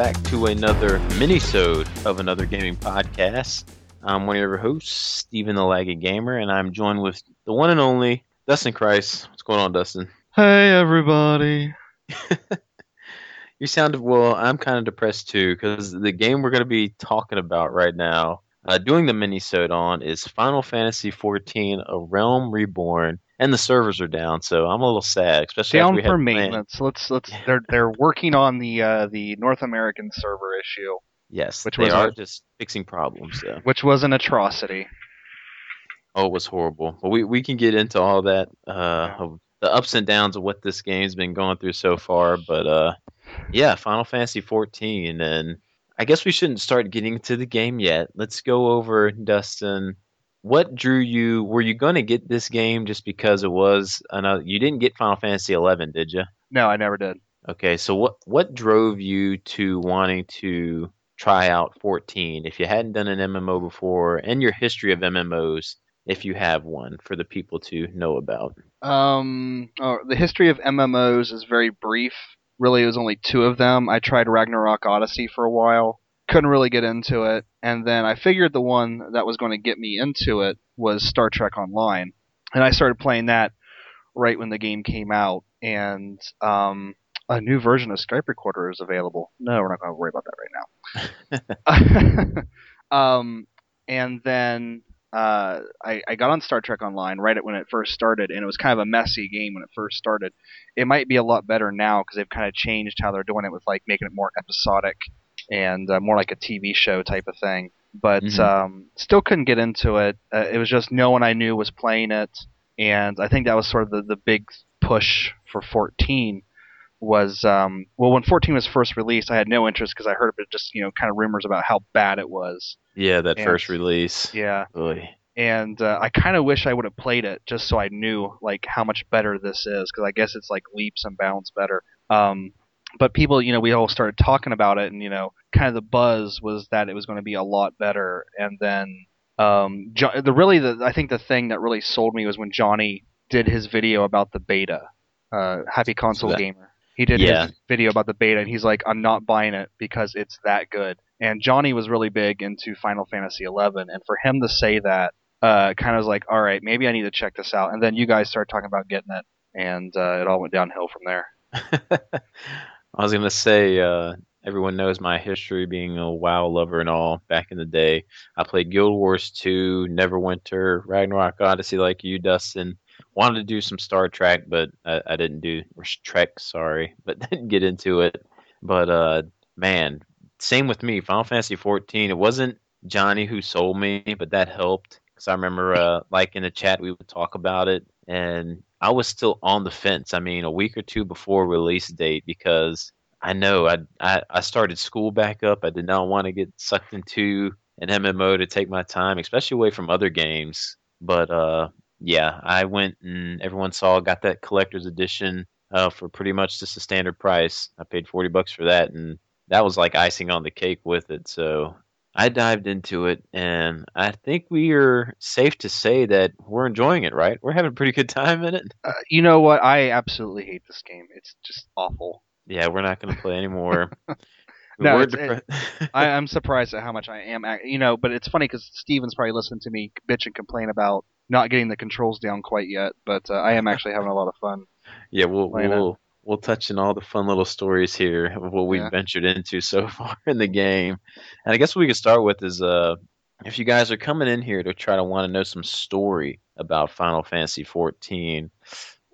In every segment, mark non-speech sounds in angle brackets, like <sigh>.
back to another mini-sode of another gaming podcast. I'm one of your hosts, Stephen the Laggy Gamer, and I'm joined with the one and only Dustin Christ. What's going on, Dustin? Hey, everybody. <laughs> You sound well. I'm kind of depressed too because the game we're going to be talking about right now, uh, doing the mini-sode on, is Final Fantasy XIV: A Realm Reborn, and the servers are down, so I'm a little sad, especially after Down we had for planned- maintenance. Let's let's. They're they're working on the uh, the North American server issue, Yes, Which they was are a- just fixing problems. though. which was an atrocity. Oh, it was horrible. But we, we can get into all that, uh, Yeah. of the ups and downs of what this game's been going through so far. But uh, yeah, Final Fantasy 14, and I guess we shouldn't start getting to the game yet. Let's go over Dustin. What drew you? Were you going to get this game just because it was another? You didn't get Final Fantasy 11, did you? No, I never did. Okay, so what what drove you to wanting to try out 14 if you hadn't done an MMO before, and your history of MMOs if you have one for the people to know about? Um, oh, the history of MMOs is very brief. Really, it was only two of them. I tried Ragnarok Odyssey for a while, couldn't really get into it, and then I figured the one that was going to get me into it was Star Trek Online, and I started playing that right when the game came out, and um, a new version of Skype Recorder is available. No, we're not going to worry about that right now. <laughs> <laughs> um, and then uh, I, I got on Star Trek Online right at when it first started, and it was kind of a messy game when it first started. It might be a lot better now because they've kind of changed how they're doing it with like making it more episodic and uh, more like a TV show type of thing. But Mhm. um, still couldn't get into it. Uh, it was just no one I knew was playing it, and I think that was sort of the, the big push for 14 was um, well when 14 was first released I had no interest because I heard about just you know kind of rumors about how bad it was Yeah, that And- first release. yeah Oy. and uh, I kind of wish I would have played it just so I knew like how much better this is because I guess it's like leaps and bounds better. Um, but people, you know, we all started talking about it, and you know, kind of the buzz was that it was going to be a lot better. And then um, jo- the really the I think the thing that really sold me was when Johnny did his video about the beta. Uh, Happy Console that- Gamer. He did Yeah. his video about the beta, and he's like, "I'm not buying it because it's that good." And Johnny was really big into Final Fantasy XI, and for him to say that uh, kind of was like, all right, maybe I need to check this out. And then you guys started talking about getting it, and uh, it all went downhill from there. <laughs> I was gonna say, uh, everyone knows my history being a WoW lover and all. Back in the day, I played Guild Wars 2, Neverwinter, Ragnarok Odyssey, like you, Dustin. Wanted to do some Star Trek, but I, I didn't do or Trek, sorry, <laughs> but didn't get into it. But uh, man, same with me. Final Fantasy 14. It wasn't Johnny who sold me, but that helped because I remember, uh, like in the chat, we would talk about it, and I was still on the fence. I mean, a week or two before release date because I know I I, I started school back up. I did not want to get sucked into an MMO to take my time, especially away from other games. But uh, yeah, I went and everyone saw got that collector's edition uh, for pretty much just a standard price. I paid forty bucks for that, and that was like icing on the cake with it. So I dived into it, and I think we are safe to say that we're enjoying it. Right? We're having a pretty good time in it. Uh, you know what? I absolutely hate this game. It's just awful. Yeah, we're not going to play anymore. <laughs> No, depre- <laughs> I, I'm surprised at how much I am, ac- you know. But it's funny because Steven's probably listening to me bitch and complain about not getting the controls down quite yet. But uh, I am actually having a lot of fun. yeah, we'll we'll we'll touch on all the fun little stories here of what we've Yeah. ventured into <laughs> so far in the game. And I guess what we could start with is uh if you guys are coming in here to try to want to know some story about Final Fantasy 14,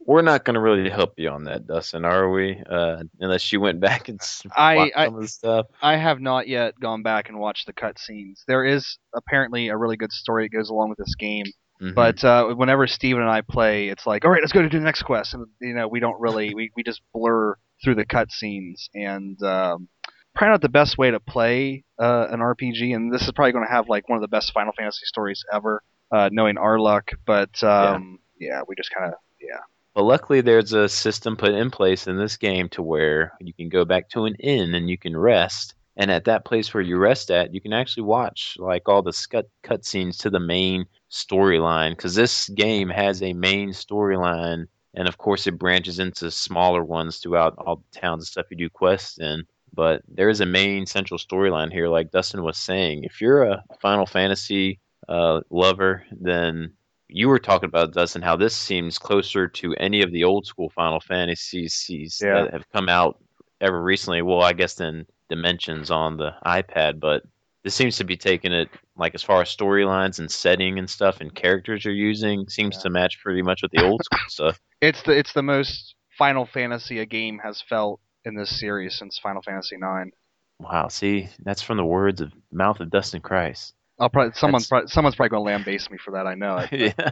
we're not going to really help you on that, Dustin, are we? Uh, unless you went back and <laughs> I- watched I- some of the stuff. I have not yet gone back and watched the cutscenes. There is apparently a really good story that goes along with this game. Mhm. But uh, whenever Steven and I play, it's like, all right, let's go to do the next quest, and you know, we don't really, we, we just blur through the cutscenes, and um, probably not the best way to play uh, an RPG. And this is probably going to have like one of the best Final Fantasy stories ever, uh, knowing our luck. But um, yeah. we just kind of, yeah, But luckily, there's a system put in place in this game to where you can go back to an inn and you can rest. And at that place where you rest at, you can actually watch like all the cut cutscenes to the main storyline. Because this game has a main storyline, and of course, it branches into smaller ones throughout all the towns and stuff you do quests in. but there is a main central storyline here, like Dustin was saying. If you're a Final Fantasy uh, lover, then you were talking about Dustin how this seems closer to any of the old school Final Fantasies Yeah. that have come out ever recently. Well, I guess then Dimensions on the iPad, but this seems to be taking it like as far as storylines and setting and stuff and characters you're using seems Yeah. to match pretty much with the old school <laughs> stuff. It's the it's the most Final Fantasy a game has felt in this series since Final Fantasy IX. Wow, see, that's from the words of mouth of Dustin Christ. I'll probably someone's probably, someone's probably going to lambaste me for that. I know <laughs> it. yeah.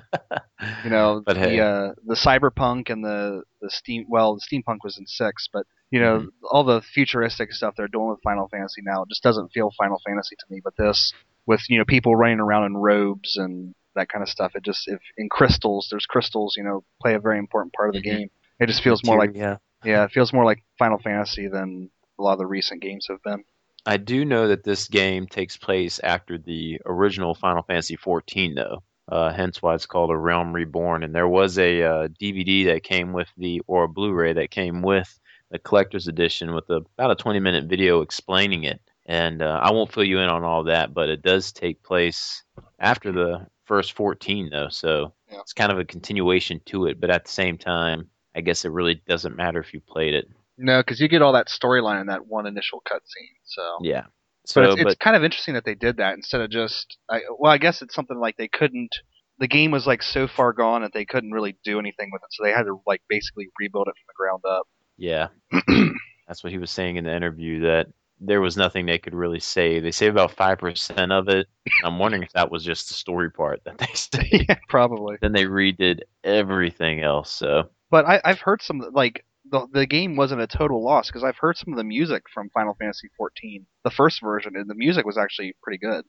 You know, But hey. the uh, the cyberpunk and the the steam. Well, the steampunk was in six, but you know, Mm-hmm. all the futuristic stuff they're doing with Final Fantasy now it just doesn't feel Final Fantasy to me. But this, with you know, people running around in robes and that kind of stuff, it just if in crystals, there's crystals, you know, play a very important part of the Mhm. game. It just feels more like yeah. yeah, it feels more like Final Fantasy than a lot of the recent games have been. I do know that this game takes place after the original Final Fantasy XIV, though. Uh, hence why it's called A Realm Reborn. And there was a uh, DVD that came with the, or a Blu-ray that came with the collector's edition with a, about a 20-minute video explaining it. And uh, I won't fill you in on all that, but it does take place after the first 14, though. So Yeah. it's kind of a continuation to it. But at the same time, I guess it really doesn't matter if you played it. No, because you get all that storyline in that one initial cutscene. So, Yeah. So, but it's, but it's kind of interesting that they did that instead of just. I, well, I guess it's something like they couldn't. The game was like so far gone that they couldn't really do anything with it, so they had to like basically rebuild it from the ground up. Yeah. <clears throat> That's what he was saying in the interview that there was nothing they could really say. They say about 5% of it. I'm wondering if that was just the story part that they <laughs> say. yeah, probably. then they redid everything else. So, But I, I've heard some like the the game wasn't a total loss because I've heard some of the music from Final Fantasy 14, the first version, and the music was actually pretty good.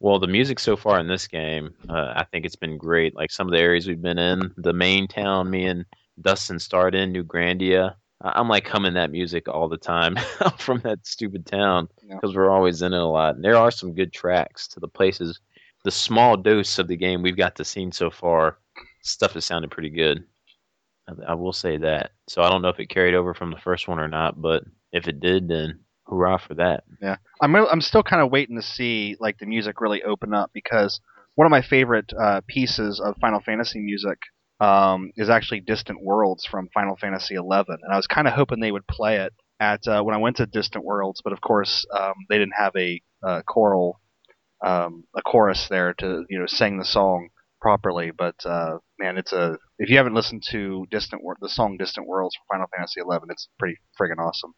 well, the music so far in this game, uh, I think it's been great. Like some of the areas we've been in, the main town me and Dustin started in, New Gridania. I- I'm like humming that music all the time <laughs> from that stupid town Yeah. because we're always in it a lot. And there are some good tracks to the places. The small dose of the game we've got to see so far, stuff has sounded pretty good. I, will say that. So I don't know if it carried over from the first one or not, but if it did, then hurrah for that. Yeah, I'm re- I'm still kind of waiting to see like the music really open up because one of my favorite uh, pieces of Final Fantasy music um, is actually Distant Worlds from Final Fantasy XI, and I was kind of hoping they would play it at uh, when I went to Distant Worlds, but of course um, they didn't have a uh, choral um, a chorus there to you know sing the song properly. But uh, man, it's a if you haven't listened to Distant the song Distant Worlds from Final Fantasy XI, it's pretty friggin' awesome.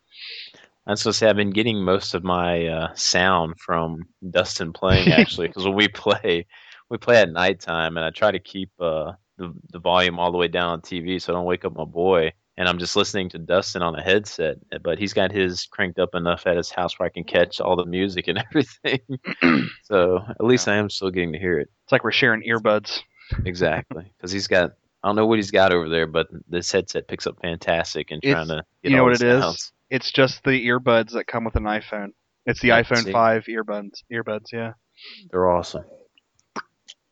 I was gonna say I've been getting most of my uh, sound from Dustin playing actually, because when we play, we play at nighttime, and I try to keep uh, the the volume all the way down on TV so I don't wake up my boy. And I'm just listening to Dustin on a headset, but he's got his cranked up enough at his house where I can catch all the music and <laughs> everything. <clears throat> so at least I am still getting to hear it. It's like we're sharing earbuds. Exactly, because he's got I don't know what he's got over there, but this headset picks up fantastic and trying to get you know what it is? sounds. It's just the earbuds that come with an iPhone. It's the Yeah, iPhone see? 5 earbuds. Earbuds, yeah. They're awesome.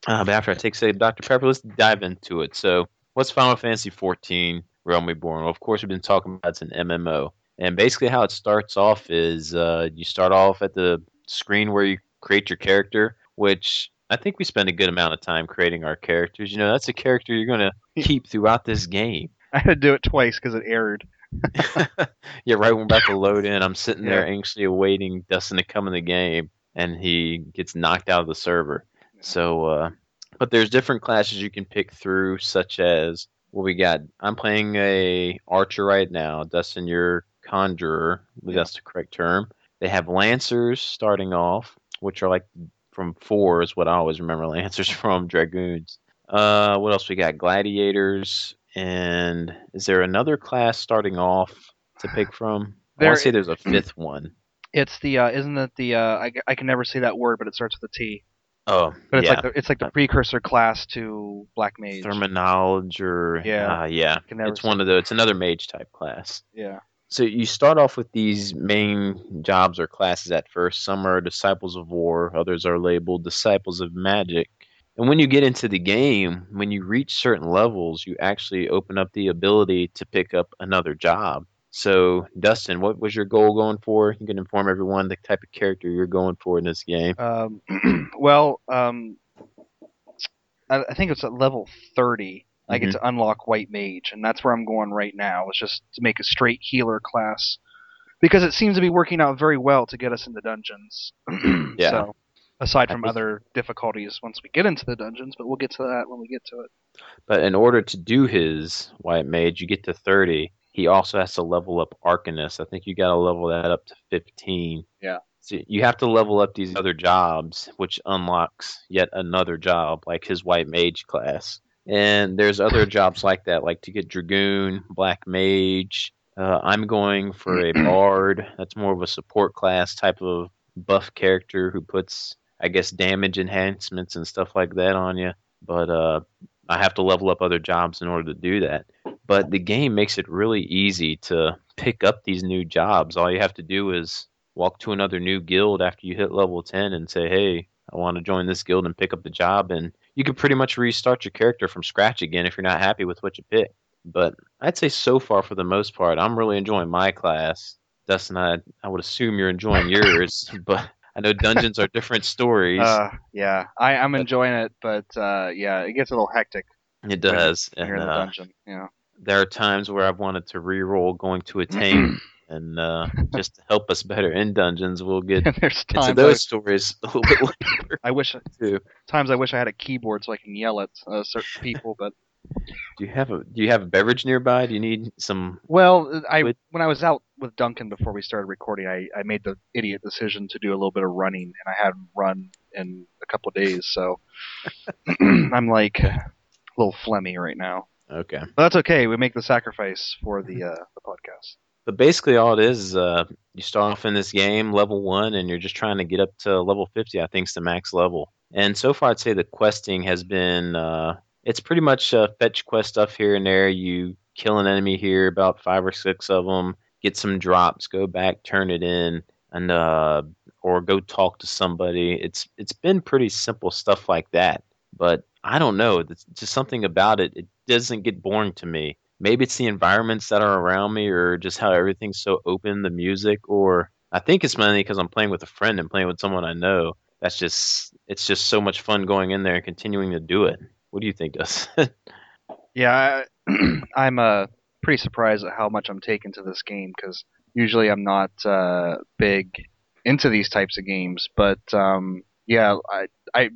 Uh, but after I take say Dr. Pepper, let's dive into it. So, what's Final Fantasy 14 Realm Reborn? Well, of course, we've been talking about it's an MMO. And basically, how it starts off is uh, you start off at the screen where you create your character, which I think we spend a good amount of time creating our characters. You know, that's a character you're going <laughs> to keep throughout this game. I had to do it twice because it errored. <laughs> <laughs> yeah, right when we're about to load in, I'm sitting there anxiously awaiting Dustin to come in the game, and he gets knocked out of the server. So, uh, but there's different classes you can pick through, such as what we got. I'm playing a archer right now. Dustin, you're conjurer. I believe That's the correct term. They have lancers starting off, which are like from four is what I always remember <laughs> lancers from dragoons. Uh, what else we got? Gladiators, and is there another class starting off to pick from? I There- want to say there's a fifth one. It's the uh, isn't it the uh, I, I can never say that word, but it starts with a T. Oh, But it's yeah. like the, it's like the precursor class to Black Mage. Terminology, or Yeah. uh, yeah, it's one of the. It's another mage type class. yeah. So you start off with these main jobs or classes at first. Some are disciples of war, others are labeled disciples of magic. And when you get into the game, when you reach certain levels, you actually open up the ability to pick up another job. So, Dustin, what was your goal going for? You can inform everyone the type of character you're going for in this game. Um, <clears throat> well, um, I, I think it's at level 30. I get Mhm. to unlock White Mage, and that's where I'm going right now. It's just to make a straight healer class because it seems to be working out very well to get us into dungeons. <clears throat> Yeah. So, aside from other difficulties once we get into the dungeons, but we'll get to that when we get to it. But in order to do his White Mage, you get to 30. He also has to level up Arcanist. I think you got to level that up to 15. Yeah. So you have to level up these other jobs, which unlocks yet another job, like his White Mage class. And there's other jobs like that, like to get Dragoon, Black Mage. Uh, I'm going for a <clears throat> Bard. That's more of a support class type of buff character who puts, I guess, damage enhancements and stuff like that on you. But uh, I have to level up other jobs in order to do that. But the game makes it really easy to pick up these new jobs. All you have to do is walk to another new guild after you hit level 10 and say, hey, I want to join this guild and pick up the job. And you can pretty much restart your character from scratch again if you're not happy with what you pick. But I'd say so far, for the most part, I'm really enjoying my class. Dustin, I, I would assume you're enjoying yours, <laughs> but I know dungeons are different stories. Uh, yeah, I, I'm enjoying it, but uh, yeah, it gets a little hectic it does. when you're And, in the uh, dungeon. Yeah. there are times where I've wanted to re-roll going to a <clears throat> tame, and uh, just to help us better in dungeons, we'll get <laughs> into those stories a little bit later I, <laughs> I wish <laughs> too. times I wish I had a keyboard so I can yell at uh, certain people, but Do you have a Do you have a beverage nearby? Do you need some? well, I Would- when I was out with Duncan before we started recording, I, I made the idiot decision to do a little bit of running, and I hadn't run in a couple of days, so <clears throat> <clears throat> I'm like a little phlegmy right now. Okay, But that's okay. We make the sacrifice for the uh, the podcast. but basically all it is is uh, you start off in this game level one, and you're just trying to get up to level fifty. I think is the max level. And so far, I'd say the questing has been uh, it's pretty much uh, fetch quest stuff here and there. You kill an enemy here, about five or six of them, get some drops, go back, turn it in, and uh, or go talk to somebody. It's it's been pretty simple stuff like that. But I don't know. It's just something about it. It doesn't get boring to me. Maybe it's the environments that are around me, or just how everything's so open, the music, or I think it's mainly because I'm playing with a friend and playing with someone I know. That's just it's just so much fun going in there and continuing to do it. What do you think, Dustin? <laughs> Yeah, I, <clears throat> I'm uh, pretty surprised at how much I'm taking to this game because usually I'm not uh, big into these types of games. But um, yeah, I, I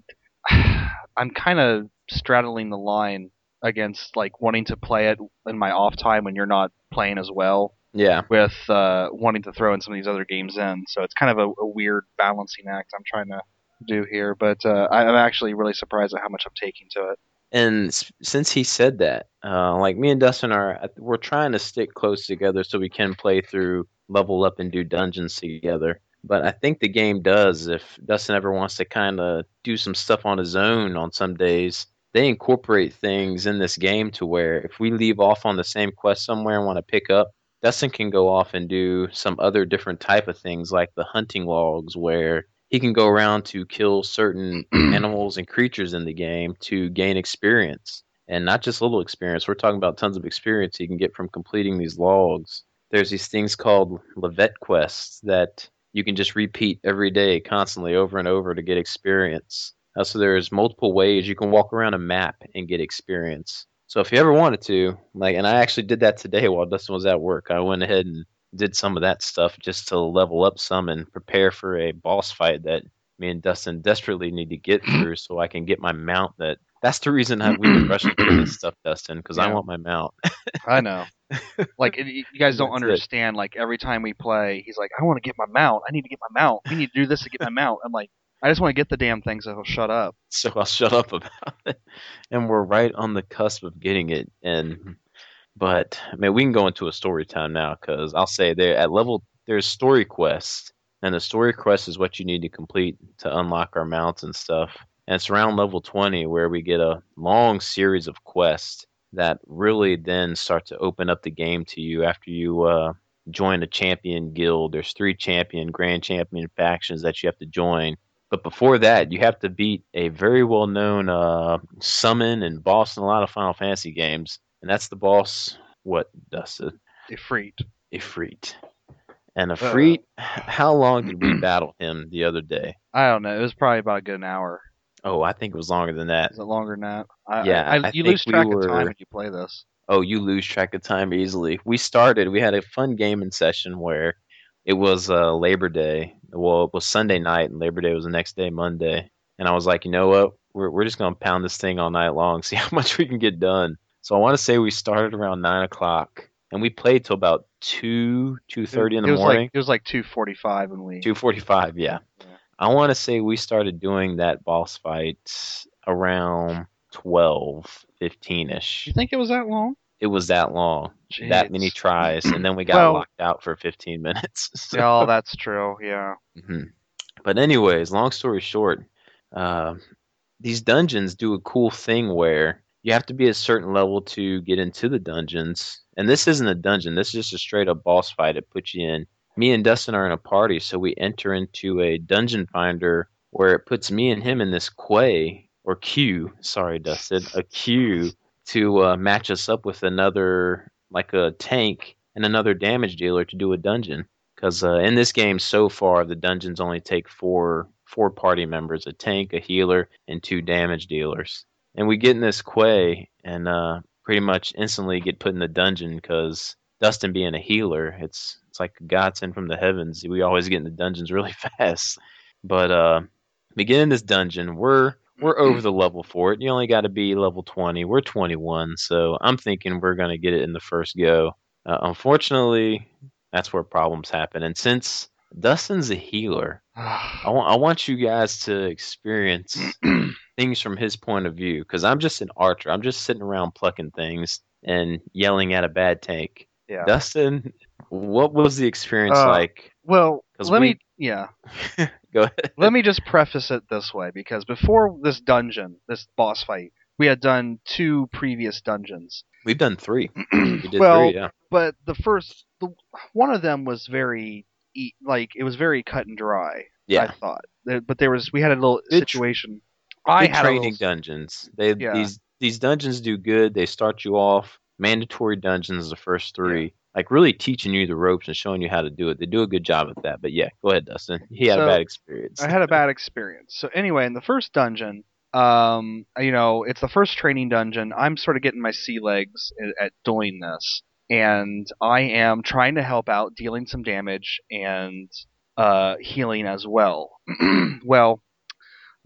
<sighs> I'm kind of straddling the line against like wanting to play it in my off time when you're not playing as well yeah, with uh, wanting to throw in some of these other games in. So it's kind of a, a weird balancing act I'm trying to do here. But uh, I'm actually really surprised at how much I'm taking to it. and since he said that, uh, like me and Dustin are, we're trying to stick close together so we can play through, level up, and do dungeons together. But I think the game does. If Dustin ever wants to kind of do some stuff on his own on some days, they incorporate things in this game to where if we leave off on the same quest somewhere and want to pick up, Dustin can go off and do some other different type of things like the hunting logs where he can go around to kill certain <clears throat> animals and creatures in the game to gain experience. And not just little experience, we're talking about tons of experience you can get from completing these logs. There's these things called Levette quests that you can just repeat every day, constantly, over and over to get experience. Uh, so there's multiple ways you can walk around a map and get experience. So if you ever wanted to, like, and I actually did that today while Dustin was at work, I went ahead and did some of that stuff just to level up some and prepare for a boss fight that me and Dustin desperately need to get <clears throat> through so I can get my mount that that's the reason I, we've been rushing through this stuff, Dustin, because I want my mount. <laughs> I know. Like you guys don't That's it. understand. Like every time we play, he's like, "I want to get my mount. I need to get my mount. We need to do this to get my mount." I'm like, "I just want to get the damn thing, so he'll shut up." so I'll shut up about <laughs> it. And we're right on the cusp of getting it. And but I mean, we can go into a story time now because I'll say there at level there's story quests, and the story quest is what you need to complete to unlock our mounts and stuff. And it's around level 20 where we get a long series of quests that really then start to open up the game to you after you uh, join a champion guild. There's three champion, grand champion factions that you have to join. But before that, you have to beat a very well known uh, summon and boss in a lot of Final Fantasy games. And that's the boss, what, Dustin? Ifrit. Ifrit. And Ifrit, how long did we <clears throat> battle him the other day? I don't know. It was probably about a good hour. Oh, I think it was longer than that. Is it longer than that? I, Yeah, I, I you lose we track were- of time when you play this. Oh, you lose track of time easily. We started, we had a fun gaming session where it was uh, Labor Day. Well, it was Sunday night, and Labor Day was the next day, Monday. And I was like, you know what? We're, we're just going to pound this thing all night long, <laughs> see how much we can get done. So I want to say we started around 9 o'clock, and we played till about 2, 2.30 in it the was morning. like it was like two forty five when we. 2.45, yeah. Yeah. I want to say we started doing that boss fight around 12, 15-ish. You think it was that long? It was that long that many tries, and then we got Well- locked out for 15 minutes. <laughs> So- Yeah, oh, that's true. Yeah. Mhm. But anyways, long story short, uh, these dungeons do a cool thing where you have to be a certain level to get into the dungeons. And this isn't a dungeon. This is just a straight up boss fight. It puts you in. Me and Dustin are in a party, so we enter into a dungeon finder where it puts me and him in this quay or queue. Sorry, Dustin, a queue to uh, match us up with another like a tank and another damage dealer to do a dungeon. Because uh, in this game so far, the dungeons only take four four party members: a tank, a healer, and two damage dealers. And we get in this quay and uh, pretty much instantly get put in the dungeon because Dustin being a healer, it's it's like godsend from the heavens. We always get in the dungeons really <laughs> fast. But uh, we get in this dungeon. We're we're over the level for it. You only got to be level 20. We're 21, so I'm thinking we're gonna get it in the first go. Uh, unfortunately, that's where problems happen. And since Dustin's a healer, <sighs> I want I want you guys to experience <clears throat> things from his point of view because I'm just an archer. I'm just sitting around plucking things and yelling at a bad tank. Yeah. Dustin, what was the experience Uh, like? Well, let we- me yeah. <laughs> Go ahead. Let me just preface it this way because before this dungeon, this boss fight, we had done two previous dungeons. We've done three. <clears throat> We did well, three, yeah. but the first, the, one of them was very like it was very cut and dry. Yeah. I thought, but there was we had a little situation. I had training little, dungeons. They Yeah. these these dungeons do good. They start you off mandatory dungeons the first three. Like really teaching you the ropes and showing you how to do it. They do a good job at that. But yeah, go ahead, Dustin. He had So, a bad experience. I had a <laughs> bad experience. So anyway, in the first dungeon, um, you know, it's the first training dungeon. I'm sort of getting my sea legs at, at doing this, and I am trying to help out, dealing some damage and uh, healing as well. <clears throat> well,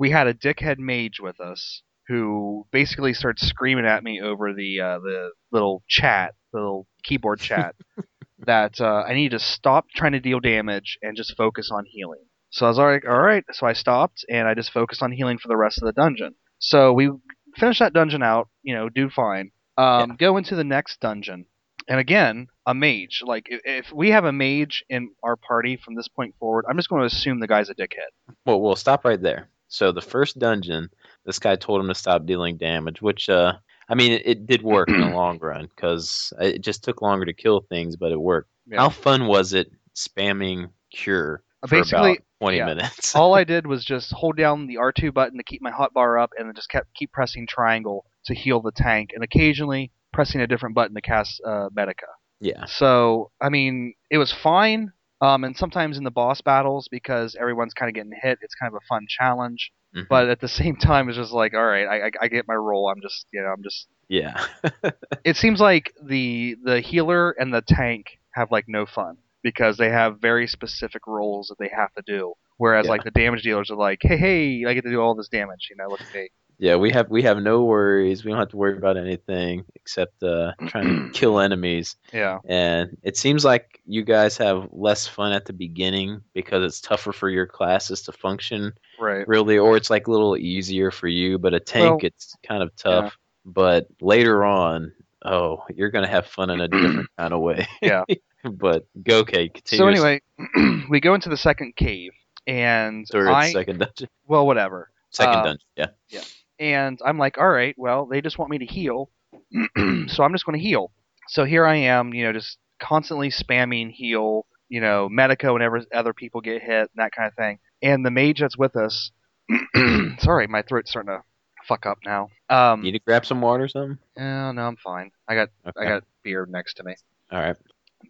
we had a dickhead mage with us who basically starts screaming at me over the uh, the little chat, the little keyboard chat, <laughs> that uh, I need to stop trying to deal damage and just focus on healing. So I was like, all right. So I stopped and I just focused on healing for the rest of the dungeon. So we finished that dungeon out, you know, do fine. Um, Go into the next dungeon. And again, a mage. Like, if, if we have a mage in our party from this point forward, I'm just going to assume the guy's a dickhead. Well, we'll stop right there. So the first dungeon, this guy told him to stop dealing damage, which uh, I mean, it, it did work in the <clears throat> long run because it just took longer to kill things, but it worked. Yeah. How fun was it spamming cure Uh, for basically, about 20 yeah. minutes? <laughs> All I did was just hold down the R2 button to keep my hotbar up, and then just kept keep pressing triangle to heal the tank, and occasionally pressing a different button to cast uh, Medica. yeah, So I mean, it was fine. Um, and sometimes in the boss battles, because everyone's kind of getting hit, it's kind of a fun challenge. mhm, But at the same time, it's just like, all right, I, I, I get my role. I'm just, you know, I'm just. yeah, <laughs> It seems like the the healer and the tank have like no fun because they have very specific roles that they have to do. Whereas Yeah. like the damage dealers are like, hey, hey, I get to do all this damage. You know, look at me. Yeah. We have we have no worries. We don't have to worry about anything except uh, trying to <clears throat> kill enemies. Yeah. And it seems like you guys have less fun at the beginning because it's tougher for your classes to function Right. really, or it's like a little easier for you. But a tank, Well, it's kind of tough. But later on, oh, you're gonna have fun in a different <clears throat> kind of way. Yeah. <laughs> but go, Kate. Continue. So anyway, <clears throat> we go into the second cave, and story. I second dungeon. well, whatever. Second uh, dungeon. Yeah. Yeah. And I'm like, all right, well, they just want me to heal, <clears throat> so I'm just going to heal. So here I am, you know, just constantly spamming heal, you know, Medica whenever other people get hit, and that kind of thing. And the mage that's with us, <clears throat> sorry, my throat's starting to fuck up now. Um, Need to grab some water or something. oh, no, I'm fine. I got Okay. I got beer next to me. All right.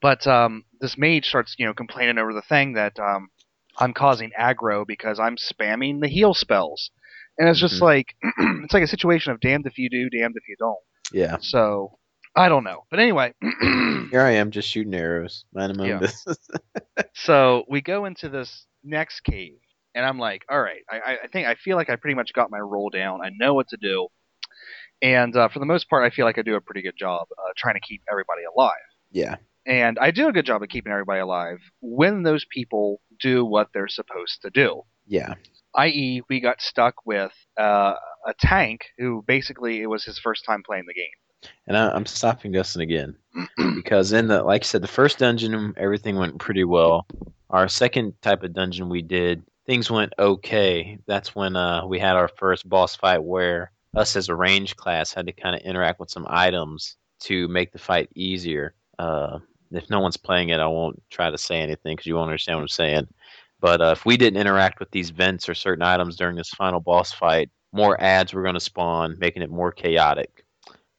But um, this mage starts, you know, complaining over the thing that um, I'm causing aggro because I'm spamming the heal spells, and it's just Mhm. like <clears throat> it's like a situation of damned if you do, damned if you don't. Yeah. So I don't know, but anyway. <clears throat> Here I am, just shooting arrows, minding my Yeah. business. <laughs> so we go into this next cave, and I'm like, all right, I, I- I think I feel like I pretty much got my roll down. I know what to do, and uh, for the most part, I feel like I do a pretty good job uh, trying to keep everybody alive. yeah. And I do a good job of keeping everybody alive when those people do what they're supposed to do. Yeah. I.e., we got stuck with uh, a tank who basically it was his first time playing the game. And I, I'm stopping Dustin again <clears throat> because in the like I said, the first dungeon everything went pretty well. Our second type of dungeon we did, things went okay. That's when uh, we had our first boss fight where us as a range class had to kind of interact with some items to make the fight easier. Uh, if no one's playing it, I won't try to say anything because you won't understand what I'm saying. But uh, if we didn't interact with these vents or certain items during this final boss fight, more ads were going to spawn, making it more chaotic.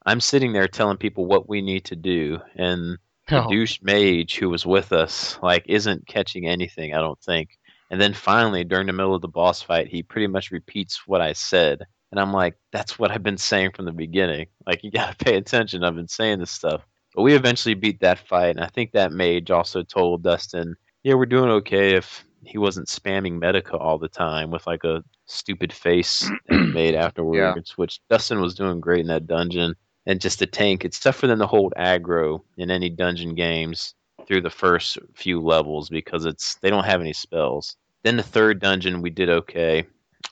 I'm sitting there telling people what we need to do, and the Oh, douche mage who was with us like isn't catching anything. I don't think. And then finally, during the middle of the boss fight, he pretty much repeats what I said, and I'm like, "That's what I've been saying from the beginning. Like, you gotta pay attention. I've been saying this stuff." But we eventually beat that fight, and I think that mage also told Dustin, "Yeah, we're doing okay if he wasn't spamming Medica all the time with like a stupid face made <clears throat> afterwards." Which Dustin was doing great in that dungeon and just a tank. It's tough for them to hold aggro in any dungeon games through the first few levels because it's they don't have any spells. Then the third dungeon we did okay.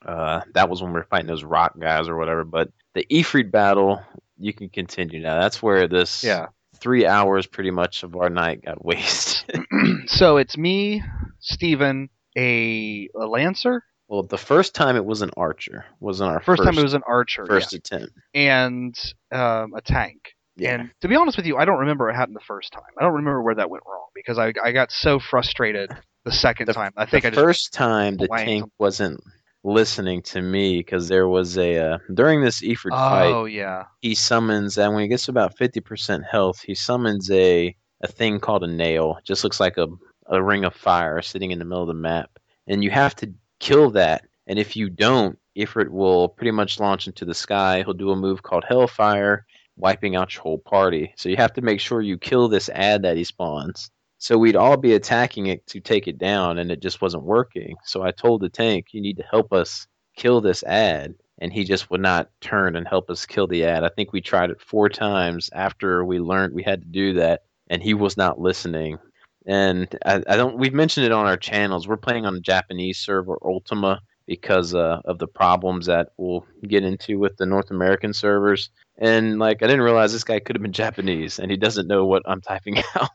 Uh, that was when we were fighting those rock guys or whatever. But the Ifrit battle, you can continue now. That's where this yeah. Three hours pretty much of our night got <laughs> wasted. <clears throat> so it's me, Steven, a, a lancer. well, the first time it was an archer, wasn't our First, first, time it was an archer, first attempt. and um, a tank. Yeah. And to be honest with you, I don't remember what happened the first time. I don't remember where that went wrong because I I got so frustrated the second The- time. I think the I just first time the tank wasn't listening to me because there was a uh, during this Ifrit fight oh yeah. he summons and when he gets about 50% health he summons a a thing called a nail. It just looks like a, a ring of fire sitting in the middle of the map. And you have to kill that. And if you don't Ifrit will pretty much launch into the sky. He'll do a move called hellfire wiping out your whole party. So you have to make sure you kill this ad that he spawns so we'd all be attacking it to take it down, and it just wasn't working. So I told the tank, "You need to help us kill this ad," and he just would not turn and help us kill the ad. I think we tried it four times after we learned we had to do that, and he was not listening. And I, I don't. We've mentioned it on our channels. We're playing on the Japanese server Ultima because uh, of the problems that we'll get into with the North American servers. And like, I didn't realize this guy could have been Japanese, and he doesn't know what I'm typing <laughs> out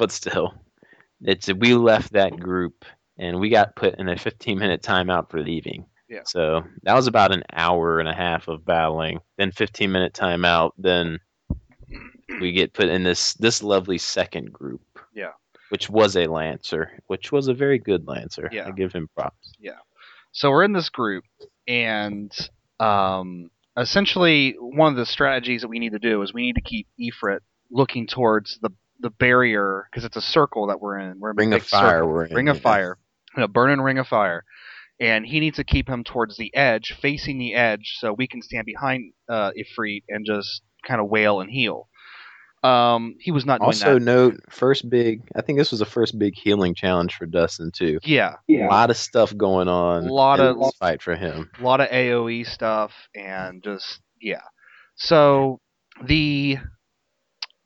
but still, it's we left that group and we got put in a 15 minute timeout for leaving. Yeah. So that was about an hour and a half of battling. Then 15 minute timeout. Then we get put in this this lovely second group. Yeah. Which was a lancer, which was a very good lancer. Yeah. I give him props. Yeah. So we're in this group, and um, essentially one of the strategies that we need to do is we need to keep Ifrit looking towards the the barrier because it's a circle that we're in. We're in a Ring big of fire. circle. We're in, ring of yeah. fire, a burning ring of fire, and he needs to keep him towards the edge, facing the edge, so we can stand behind uh, Ifrit and just kind of wail and heal. Um, he was not doing Also, that. note first big. I think this was the first big healing challenge for Dustin too. Yeah, A lot of stuff going on. A lot in of- this fight for him. a lot of AOE stuff and just yeah. So the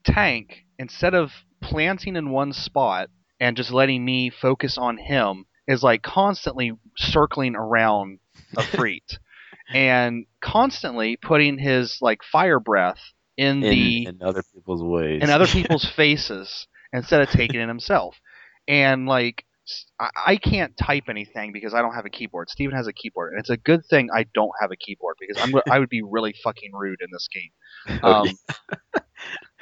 tank instead of planting in one spot and just letting me focus on him is like constantly circling around Ifrit <laughs> and constantly putting his like fire breath in, in, the in other people's ways. in other <laughs> people's faces instead of taking it himself. And like, I can't type anything because I don't have a keyboard. Steven has a keyboard, and it's a good thing I don't have a keyboard because I'm I would be really fucking rude in this game. <laughs> Oh, Um,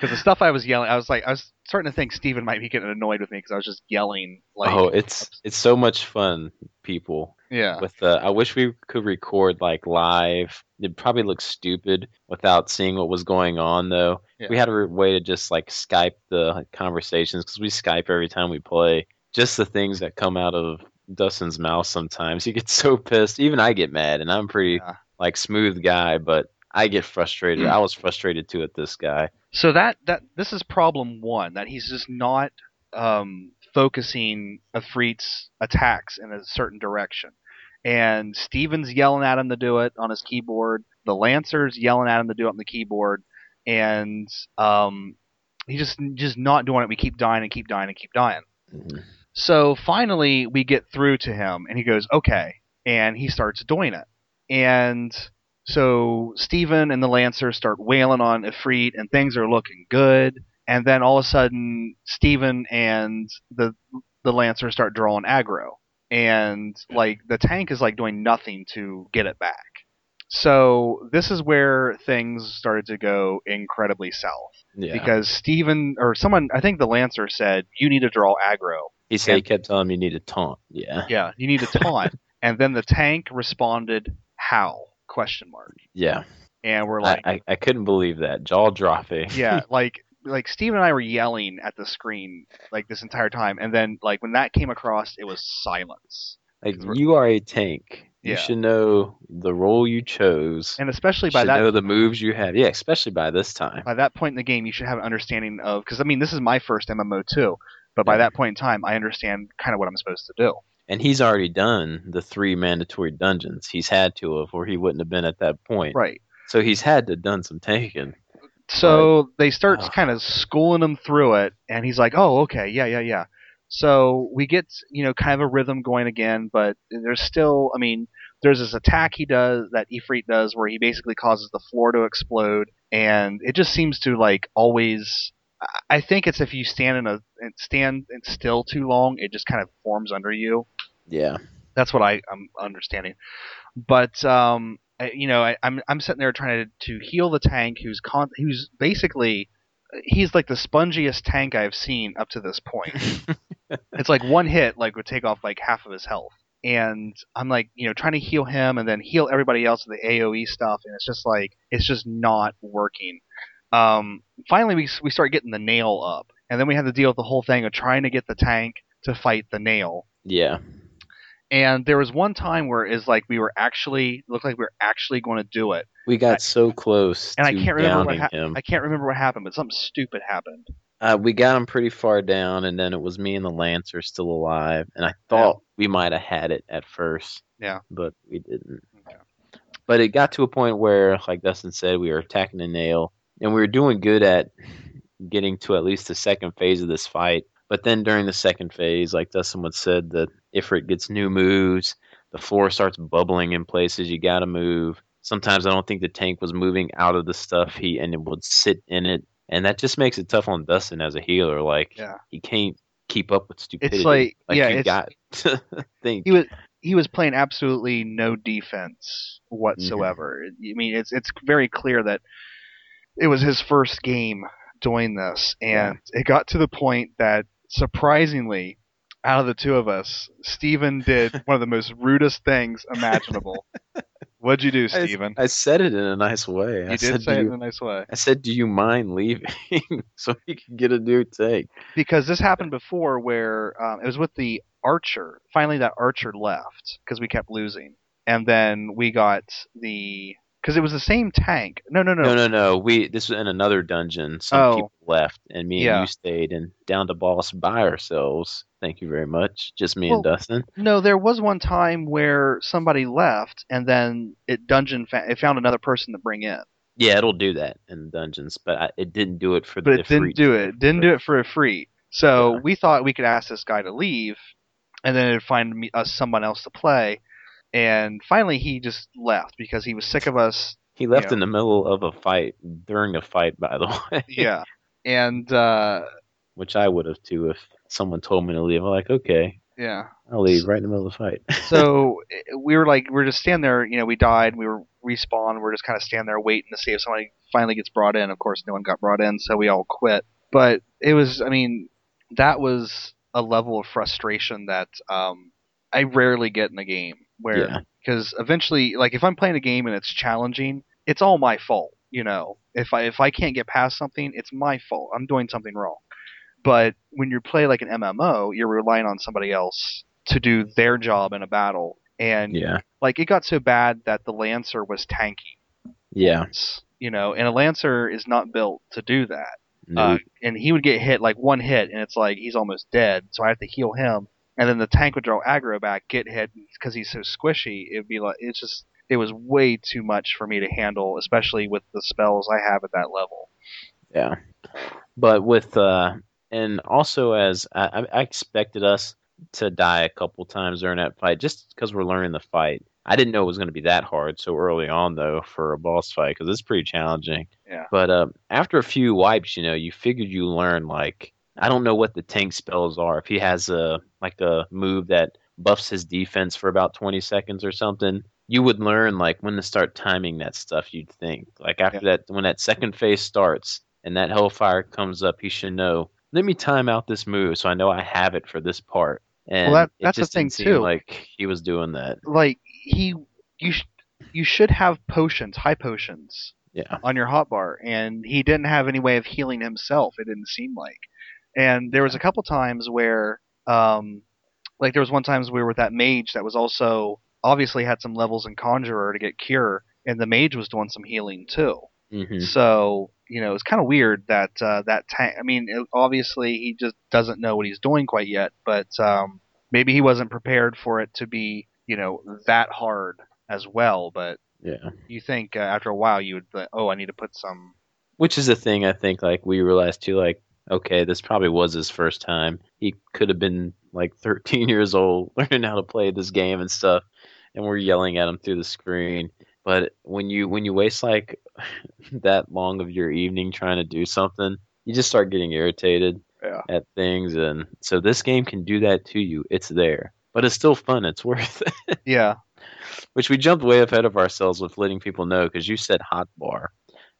Because the stuff I was yelling, I was like, I was starting to think Steven might be getting annoyed with me because I was just yelling. Like, oh, it's it's so much fun, people. yeah, With the, I wish we could record like live. It'd probably look stupid without seeing what was going on, though. Yeah. We had a way to just like Skype the conversations because we Skype every time we play. Just the things that come out of Dustin's mouth sometimes. He gets so pissed. Even I get mad, and I'm pretty Yeah. like smooth guy, but I get frustrated. I was frustrated too at this guy. So that that this is problem one that he's just not um, focusing Ifrit's attacks in a certain direction, and Steven's yelling at him to do it on his keyboard. The Lancer's yelling at him to do it on the keyboard, and um, he just just not doing it. We keep dying and keep dying and keep dying. Mhm. So finally, we get through to him, and he goes, "Okay," and he starts doing it. And so Steven and the Lancer start wailing on Ifrit, and things are looking good. And then all of a sudden, Steven and the the Lancer start drawing aggro, and like the tank is like doing nothing to get it back. So this is where things started to go incredibly south Yeah. because Steven or someone I think the Lancer said you need to draw aggro. he said he and- kept telling me you need to taunt. Yeah. Yeah, you need to taunt. <laughs> and then the tank responded, "How?" Question mark. Yeah. And we're like, I, I couldn't believe that. Jaw dropping. yeah, <laughs> like like Steve and I were yelling at the screen like this entire time, and then like when that came across, it was silence. Like you are a tank. Yeah. You should know the role you chose. And especially You by should that know the moves you have. Yeah, especially by this time. by that point in the game, you should have an understanding of because I mean this is my first MMO too, but by that point in time, I understand kind of what I'm supposed to do. And he's already done the three mandatory dungeons. He's had to have, or he wouldn't have been at that point. Right. So he's had to done some taking. So they start kind of schooling him through it, and he's like, "Oh, okay, yeah, yeah, yeah." So we get you know kind of a rhythm going again, but there's still, I mean, there's this attack he does that Ifrit does where he basically causes the floor to explode, and it just seems to like always. I- think it's if you stand in a stand still too long, it just kind of forms under you. Yeah. That's what I, I'm understanding. But um, I- you know, I, I'm I'm sitting there trying to, to heal the tank, who's con- who's basically he's like the spongiest tank I've seen up to this point. <laughs> it's like one hit like would take off like half of his health, and I'm like you know trying to heal him and then heal everybody else with the AOE stuff, and it's just like it's just not working. Um, finally, we we start getting the nail up, and then we have to deal with the whole thing of trying to get the tank to fight the nail. Yeah. And there was one time where it's like we were actually looked like we were actually going to do it. We got so close and I can't remember what ha- him. I can't remember what happened, but something stupid happened. Uh, we got him pretty far down, and then it was me and the Lancer still alive. And I thought we might have had it at first. Yeah. But we didn't. Okay. But it got to a point where, like Dustin said, we were attacking the nail, and we were doing good at getting to at least the second phase of this fight. But then during the second phase, like Dustin would said, that Ifrit gets new moves, the floor starts bubbling in places you got to move. Sometimes I don't think the tank was moving out of the stuff he and it would sit in it, and that just makes it tough on Dustin as a healer. Like Yeah. he can't keep up with stupidity. It's like- yeah, you it's- got to <laughs> think. He was he was playing absolutely no defense whatsoever. Mm-hmm. I mean, it's it's very clear that it was his first game doing this, and it got to the point that surprisingly, out of the two of us, Steven did <laughs> one of the most rudest things imaginable. <laughs> What'd you do, I- Steven? I said it in a nice way. I you said, did say do it you, in a nice way. I said, "Do you mind leaving <laughs> so we can get a new take?" because this happened before where um, it was with the archer finally that archer left because we kept losing and then we got the because it was the same tank no no no, No, no, no. We this was in another dungeon. Some Oh. people left, and me and Yeah. you stayed and down to boss by ourselves. Thank you very much. Just me and Dustin. No, there was one time where somebody left and then it dungeon fa- it found another person to bring in Yeah, it'll do that in dungeons, but I, it didn't do it for but the it didn't do it didn't do it for a free so Yeah. we thought we could ask this guy to leave and then it'd find me, us someone else to play and finally he just left because he was sick of us He left Yeah. in the middle of a fight during a fight, by the <laughs> way. yeah and uh Which I would have too if someone told me to leave. I'm like, okay, yeah I'll leave right in the middle of the fight. <laughs> so we were like we are just standing there you know we died we were respawned we are just kind of standing there waiting to see if somebody finally gets brought in. Of course, no one got brought in, so we all quit. But it was, I mean, that was a level of frustration that um, I rarely get in a game. Where Yeah. because eventually, like if I'm playing a game and it's challenging, it's all my fault. You know, if I if I can't get past something, it's my fault. I'm doing something wrong. But when you play like an MMO, you're relying on somebody else to do their job in a battle, and Yeah. like it got so bad that the Lancer was tanky. Yeah. You know, and a Lancer is not built to do that. No. Uh, and he would get hit like one hit, and it's like he's almost dead. So I have to heal him, and then the tank would draw aggro back, get hit because he's so squishy. It'd be like it's just it was way too much for me to handle, especially with the spells I have at that level. Yeah, but with uh, and also as I, I- expected us to die a couple times during that fight, just because we're learning the fight. I didn't know it was going to be that hard so early on though for a boss fight because it's pretty challenging. Yeah. But uh, after a few wipes, you know, you figured you learn like I don't know what the tank spells are. If he has a like a move that buffs his defense for about 20 seconds or something, you would learn like when to start timing that stuff. You'd think like after that when that second phase starts and that hellfire comes up, he should know. Let me time out this move so I know I have it for this part. And that- it that's the thing, too. like he was doing that. Like he, you, sh- you should have potions, high potions, Yeah. on your hotbar, and he didn't have any way of healing himself. It didn't seem like. And there was a couple times where, um, like there was one times we were with that mage that was also obviously had some levels in conjurer to get cure, and the mage was doing some healing too. hmm So you know it's kind of weird that uh, that tank. I mean, it, obviously he just doesn't know what he's doing quite yet, but um, maybe he wasn't prepared for it to be you know that hard as well. But Yeah. you think uh, after a while you would think, oh, I need to put some. Which is the thing I think like we realized too, like, okay, this probably was his first time. He could have been like 13 <laughs> years old learning how to play this game and stuff, and we're yelling at him through the screen. But when you when you waste like <laughs> that long of your evening trying to do something, you just start getting irritated Yeah. at things, and so this game can do that to you. It's there, but it's still fun. It's <laughs> worth it. Yeah, Which we jumped way ahead of ourselves with letting people know because you said hotbar.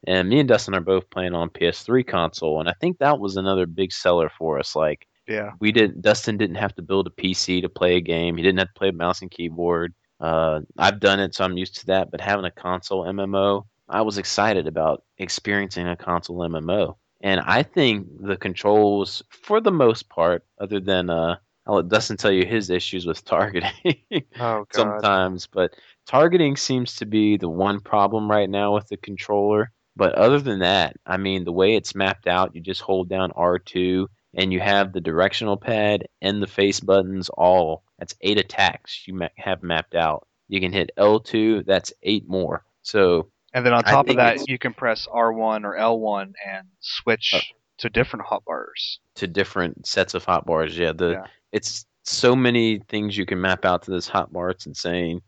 And me and Dustin are both playing on PS3 console, and I think that was another big seller for us. Like yeah, we didn't, Dustin didn't have to build a PC to play a game. He didn't have to play a mouse and keyboard. Uh, I've done it, so I'm used to that. But having a console MMO, I was excited about experiencing a console MMO. And I think the controls, for the most part, other than uh, I'll let Dustin tell you his issues with targeting. <laughs> Oh god. sometimes, but targeting seems to be the one problem right now with the controller. But other than that, I mean, the way it's mapped out, you just hold down R2 and you have the directional pad and the face buttons all. That's eight attacks you ma- have mapped out. You can hit L2, that's eight more. So, And then on top of that, you can press R1 or L1 and switch Uh, to different hotbars. to different sets of hotbars, yeah, the Yeah. it's so many things you can map out to this hotbar. It's insane.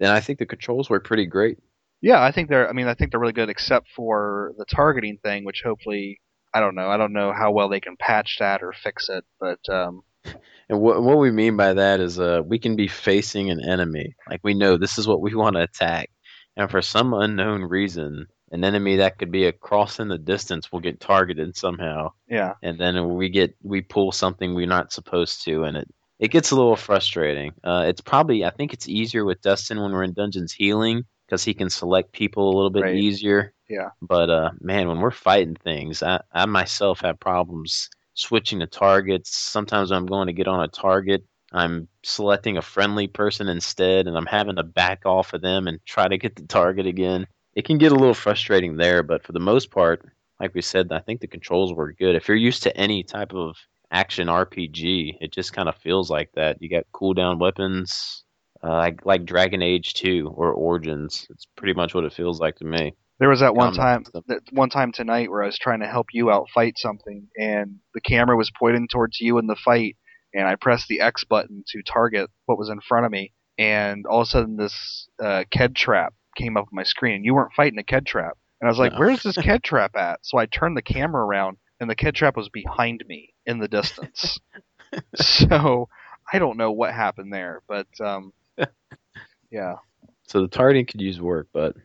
And I think the controls work pretty great. Yeah, I think they're. I mean, I think they're really good, except for the targeting thing, which hopefully, I don't know. I don't know how well they can patch that or fix it, but um, <laughs> And what what we mean by that is uh we can be facing an enemy. Like we know this is what we want to attack. And for some unknown reason, an enemy that could be across in the distance will get targeted somehow. yeah, And then we get we pull something we're not supposed to and it it gets a little frustrating. Uh it's probably I think it's easier with Dustin when we're in dungeons healing because he can select people a little bit Right. easier. Yeah. But uh man, when we're fighting things, I I myself have problems switching to targets. Sometimes I'm going to get on a target, I'm selecting a friendly person instead, and I'm having to back off of them and try to get the target again. It can get a little frustrating there, but for the most part, like we said, I think the controls were good. If you're used to any type of action RPG, it just kind of feels like that. You got cooldown weapons, uh, like like Dragon Age 2 or Origins. It's pretty much what it feels like to me. there was that one time, that one time tonight where I was trying to help you out fight something, and the camera was pointing towards you in the fight, and I pressed the X button to target what was in front of me, and all of a sudden this uh, Kedtrap came up on my screen. You weren't fighting a Kedtrap, and I was like, No. "Where's this <laughs> Kedtrap at?" So I turned the camera around, and the Kedtrap was behind me in the distance. <laughs> so I don't know what happened there, but um, yeah, So the targeting could use work, but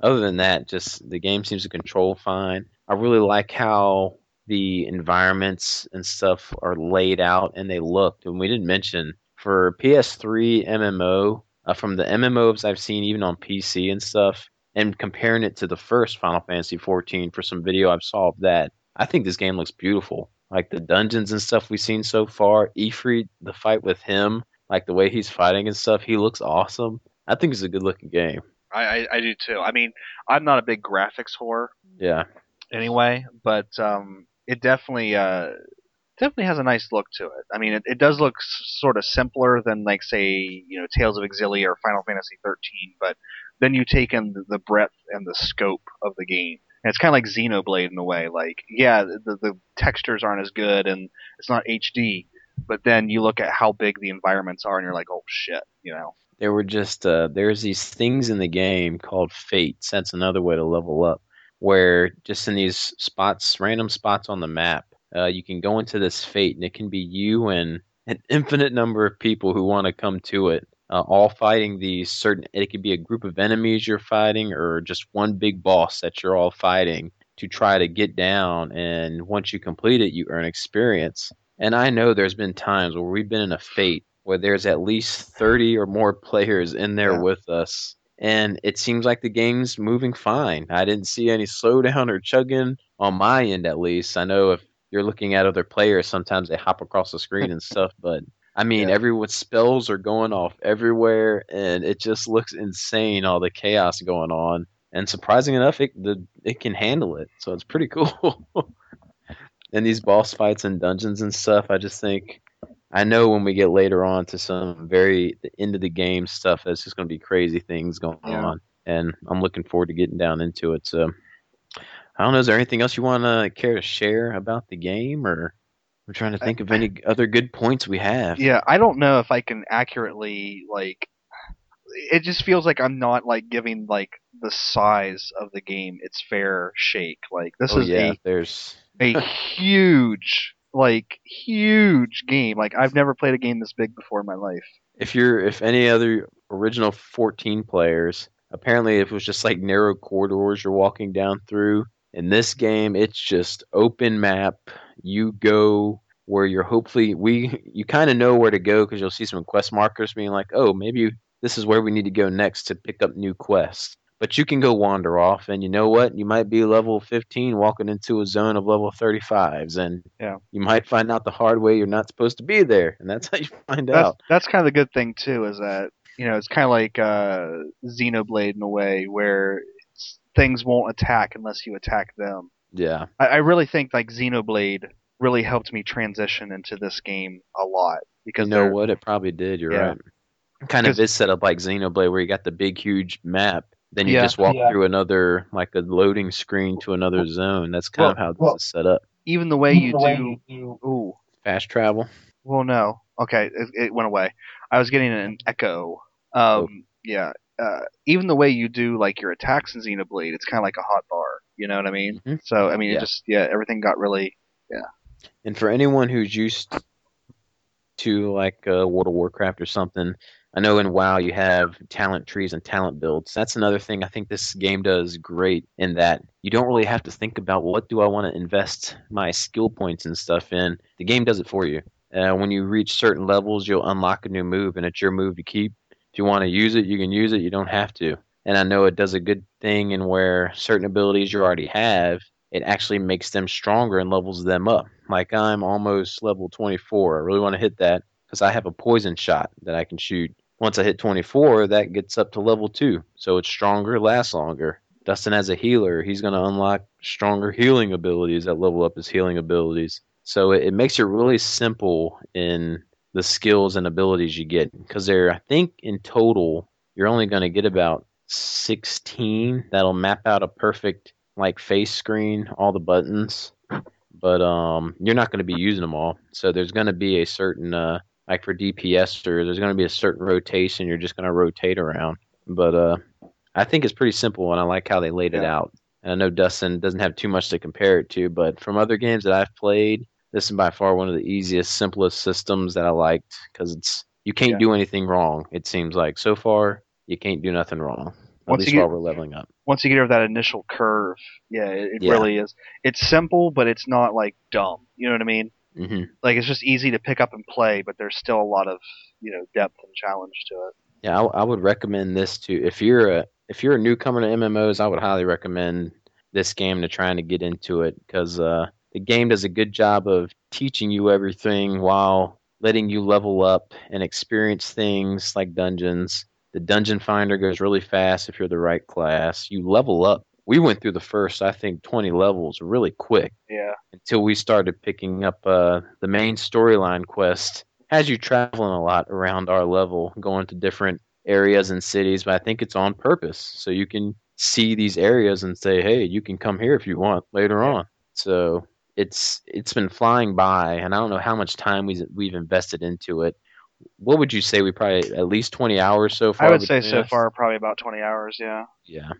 other than that, just the game seems to control fine. I really like how the environments and stuff are laid out and they look. And we didn't mention for PS3 MMO, uh, from the MMOs I've seen even on PC and stuff, and comparing it to the first Final Fantasy 14 for some video I've saw of that, I think this game looks beautiful. Like the dungeons and stuff we've seen so far, Ifrit, the fight with him, like the way he's fighting and stuff, he looks awesome. I think it's a good looking game. I, I, I do too. I mean, I'm not a big graphics whore Yeah. anyway, but um, it definitely uh, definitely has a nice look to it. I mean, it, it does look s- sort of simpler than like say you know Tales of Xillia or Final Fantasy 13, but then you take in the, the breadth and the scope of the game. And it's kind of like Xenoblade in a way. Like, yeah, the, the textures aren't as good and it's not HD, but then you look at how big the environments are and you're like, oh shit, you know. There were just uh, there's these things in the game called fates. That's another way to level up, where just in these spots, random spots on the map, uh, you can go into this fate, and it can be you and an infinite number of people who want to come to it, uh, all fighting these certain. It could be a group of enemies you're fighting, or just one big boss that you're all fighting to try to get down. And once you complete it, you earn experience. And I know there's been times where we've been in a fate where there's at least 30 or more players in there Yeah. with us. And it seems like the game's moving fine. I didn't see any slowdown or chugging on my end, at least. I know if you're looking at other players, sometimes they hop across the screen and <laughs> stuff, but I mean, Yeah. everyone's spells are going off everywhere, and it just looks insane all the chaos going on. And surprising enough, it the it can handle it, so it's pretty <laughs> cool. And these boss fights and dungeons and stuff, I just think I know when we get later on to some very the end of the game stuff, that's just going to be crazy things going Yeah. on, and I'm looking forward to getting down into it. So I don't know. Is there anything else you want to care to share about the game, or I'm trying to think of any other good points we have. Yeah, I don't know if I can accurately like. It just feels like I'm not like giving like the size of the game its fair shake. Like this Oh is yeah, there's a <laughs> huge like huge game. Like I've never played a game this big before in my life. if you're if any other original 14 players apparently it was just like narrow corridors you're walking down through in this game it's just open map you go where you're hopefully we you kind of know where to go because you'll see some quest markers being like oh maybe this is where we need to go next to pick up new quests but you can go wander off and you know what you might be level 15 walking into a zone of level 35s and Yeah. you might find out the hard way you're not supposed to be there and that's <laughs> how you find That's out that's kind of the good thing too. Is that you know it's kind of like uh, Xenoblade in a way where it's, things won't attack unless you attack them. yeah I, I really think like Xenoblade really helped me transition into this game a lot because You know what? It probably did. You're Yeah. right. Kind of is set up like Xenoblade, where you got the big, huge map. Then you Yeah. just walk Yeah. through another, like a loading screen to another zone. That's kind Well- of how this well- is set up. even the way you The way do. you- Ooh, Fast travel. well, no, okay, it, it went away. I was getting an echo. Um, yeah. Uh, even the way you do like your attacks in Xenoblade, it's kind of like a hot bar. You know what I mean? Mhm. So I mean, Yeah. it just yeah, everything got really yeah. And for anyone who's used to like uh, World of Warcraft or something, I know in WoW you have talent trees and talent builds. That's another thing I think this game does great in that you don't really have to think about what do I want to invest my skill points and stuff in. The game does it for you. Uh, when you reach certain levels, you'll unlock a new move, and it's your move to keep. If you want to use it, you can use it. You don't have to. And I know it does a good thing in where certain abilities you already have, it actually makes them stronger and levels them up. Like I'm almost level 24. I really want to hit that because I have a poison shot that I can shoot. Once I hit 24, that gets up to level 2. So it's stronger, lasts longer. Dustin as a healer, he's going to unlock stronger healing abilities that level up his healing abilities. So it, it makes it really simple in the skills and abilities you get because there, I think in total, you're only going to get about 16 that'll map out a perfect like face screen, all the buttons but um, you're not going to be using them all. So there's going to be a certain, uh, like for DPS, or there's going to be a certain rotation. You're just going to rotate around. But uh, I think it's pretty simple, and I like how they laid it out. And I know Dustin doesn't have too much to compare it to, but from other games that I've played, this is by far one of the easiest, simplest systems that I liked because it's you can't Yeah. do anything wrong. It seems like so far you can't do nothing wrong. Once least you get- while we're leveling up. once you get over that initial curve, yeah, it, it Yeah. really is. It's simple, but it's not like dumb. You know what I mean? Hmm Like it's just easy to pick up and play, but there's still a lot of you know depth and challenge to it. Yeah, I, I would recommend this to if you're a if you're a newcomer to MMOs. I would highly recommend this game to trying to get into it because uh, the game does a good job of teaching you everything while letting you level up and experience things like dungeons. The dungeon finder goes really fast if you're the right class. You level up. We went through the first, I think, 20 levels really quick Yeah, until we started picking up uh, the main storyline quest. Has you traveling a lot around our level, going to different areas and cities, but I think it's on purpose so you can see these areas and say, "Hey, you can come here if you want later on." So it's it's been flying by, and I don't know how much time we've we've invested into it. What would you say? We probably at least twenty hours so far. I would say so far probably about 20 hours. Yeah, Yeah.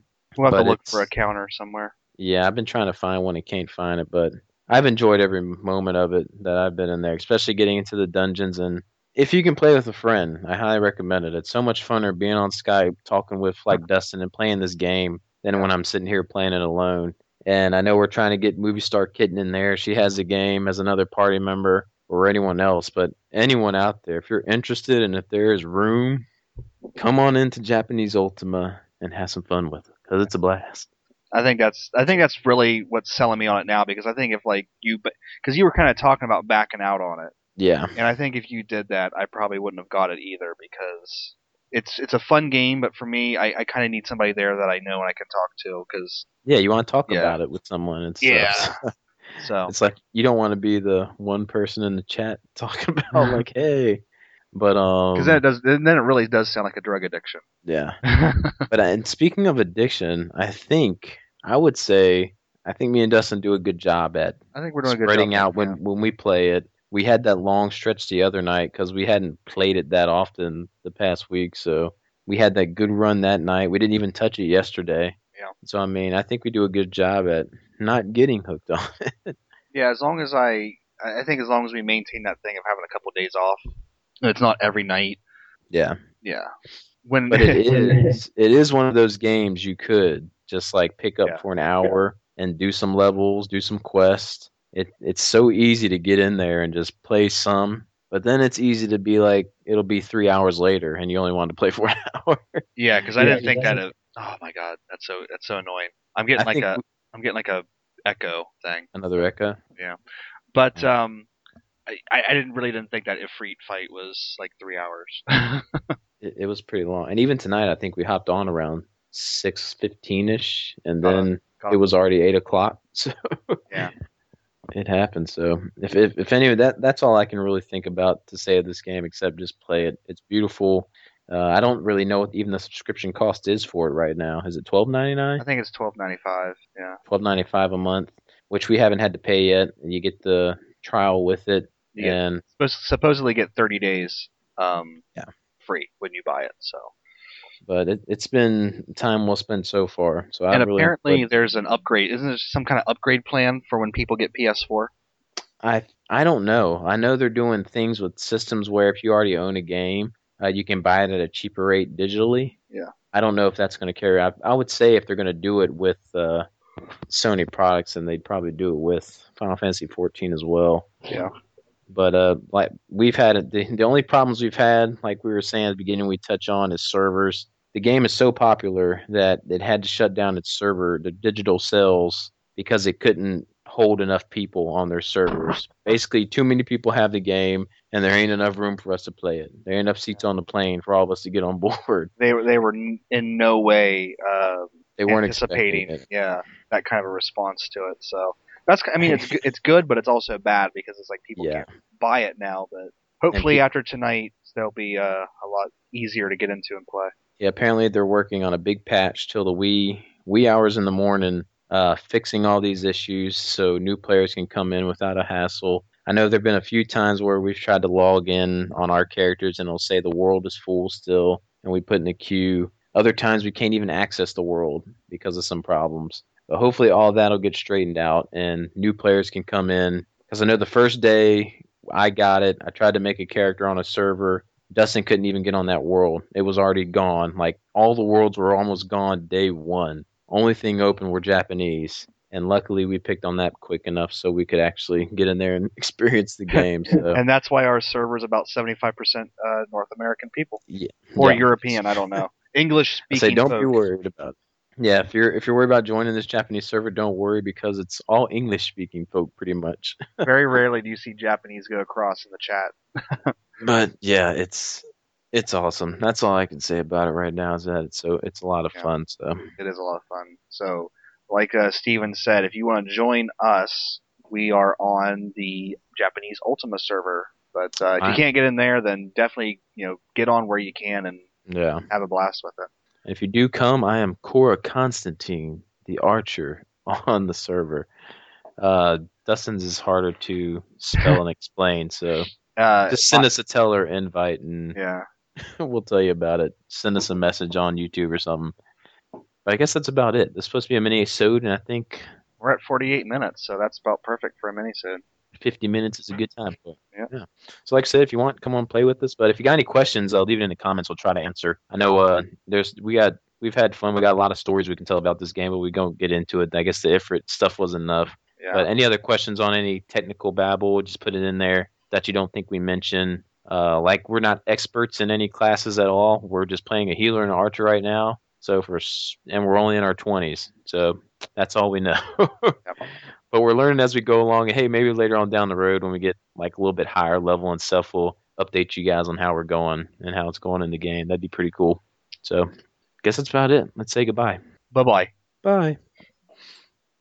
We'll have But to look for a counter somewhere. Yeah, I've been trying to find one and can't find it, but I've enjoyed every moment of it that I've been in there, especially getting into the dungeons. And if you can play with a friend, I highly recommend it. It's so much funner being on Skype, talking with like Dustin and playing this game than when I'm sitting here playing it alone. And I know we're trying to get Movie Star Kitten in there. She has the game as another party member or anyone else, but anyone out there, if you're interested and if there is room, come on into Japanese Ultima and have some fun with it because it's a blast. I think that's I think that's really what's selling me on it now because I think if like you because you were kind of talking about backing out on it, Yeah. and I think if you did that, I probably wouldn't have got it either because it's it's a fun game, but for me, I, I kind of need somebody there that I know and I can talk to because Yeah, you want to talk Yeah. about it with someone and Yeah. stuff. <laughs> so it's like you don't want to be the one person in the chat <laughs> talking about <laughs> like, hey, but um, because then it does then it really does sound like a drug addiction. yeah. <laughs> But uh, and speaking of addiction, I think I would say I think me and Dustin do a good job at I think we're doing a good spreading out when when we play it. We had that long stretch the other night because we hadn't played it that often the past week, so we had that good run that night. We didn't even touch it yesterday. Yeah. So I mean, I think we do a good job at not getting hooked on <laughs> it. Yeah, as long as I, I think as long as we maintain that thing of having a couple days off, it's not every night. yeah. Yeah, when But it <laughs> is it is one of those games you could just like pick up Yeah. for an hour and do some levels, do some quests. It it's so easy to get in there and just play some, but then it's easy to be like it'll be three hours later and you only want to play <laughs> for an hour. yeah, because I Yeah, didn't think that. doesn't- Of, oh my god, that's so that's so annoying. I'm getting I like think a I'm getting like a echo thing, Another Echo. Yeah, but um, I, I didn't really didn't think that Ifrit fight was like three hours. <laughs> It, it was pretty long, and even tonight I think we hopped on around six fifteen ish, and Uh, then God. it was already eight o'clock. <laughs> So Yeah. it happened. So if if if any of that, that's all I can really think about to say of this game, except just play it. It's beautiful. Uh, I don't really know what even the subscription cost is for it right now. Is it twelve ninety nine? I think it's twelve ninety five. Yeah, Twelve ninety five a month, which we haven't had to pay yet. You get the trial with it, you get, and supposed supposedly get thirty days. Um, Yeah. free when you buy it. So but it, it's been time well spent so far. So I and really apparently there's an upgrade. Isn't there some kind of upgrade plan for when people get PS4? I I don't know. I know they're doing things with systems where if you already own a game, uh, you can buy it at a cheaper rate digitally. Yeah. I don't know if that's going to carry out. I would say if they're going to do it with uh, Sony products, then they'd probably do it with Final Fantasy 14 as well. Yeah. But uh, like we've had the the only problems we've had, like we were saying at the beginning, we touch on is servers. The game is so popular that it had to shut down its server, the digital sales, because it couldn't hold enough people on their servers. Basically, too many people have the game, and there ain't enough room for us to play it. There ain't enough seats on the plane for all of us to get on board. <laughs> They were they were in no way uh, They weren't anticipating, it. yeah, that kind of a response to it. So that's I mean it's good- <laughs> it's good, but it's also bad because it's like people Yeah. can't buy it now. But hopefully peop- after tonight they'll be uh, a lot easier to get into and play. Yeah, apparently they're working on a big patch till the wee wee hours in the morning, uh, fixing all these issues so new players can come in without a hassle. I know there've been a few times where we've tried to log in on our characters and it'll say the world is full still, and we put in a queue. Other times we can't even access the world because of some problems. But hopefully all that'll get straightened out and new players can come in. Because I know the first day I got it, I tried to make a character on a server Dustin couldn't even get on that world. It was already gone. Like all the worlds were almost gone day one. Only thing open were Japanese. And luckily we picked on that quick enough so we could actually get in there and <laughs> experience the game. So and that's why our server is about 75% uh, North American people. yeah. Or yeah. European, I don't know. English speaking. say don't folk. be worried about it. Yeah, if you're if you're worried about joining this Japanese server, don't worry because it's all English speaking folk pretty much. <laughs> Very rarely do you see Japanese go across in the chat. But yeah, it's it's awesome. That's all I can say about it right now. Is that it's so it's a lot of Yeah. fun. So It is a lot of fun. So, like uh, Steven said, if you want to join us, we are on the Japanese Ultima server. But uh, if you can't get in there, then definitely you know get on where you can and yeah, have a blast with it. If you do come, I am Cora Constantine, the archer <laughs> on the server. Uh, Dustin's is harder to spell and explain, so <laughs> Uh, just send us a teller invite and Yeah. <laughs> we'll tell you about it. Send us a message on YouTube or something. But I guess that's about it. This supposed to be a mini episode, and I think We're at 48 minutes, so that's about perfect for a minisode. 50 minutes is a good time. for it. Yeah. So, like I said, if you want, come on, play with us. But if you got any questions, I'll leave it in the comments. We'll try to answer. I know uh, there's we got we've had fun. We got a lot of stories we can tell about this game, but we don't get into it. I guess the Ifrit stuff was enough. Yeah. But any other questions on any technical babble, just put it in there that you don't think we mentioned. Uh, like we're not experts in any classes at all. We're just playing a healer and an archer right now. So for and we're only in our twenties. So that's all we know. <laughs> but we're learning as we go along. And hey, maybe later on down the road when we get like a little bit higher level and stuff, we'll update you guys on how we're going and how it's going in the game. That'd be pretty cool. So guess that's about it. Let's say goodbye. Bye bye. Bye.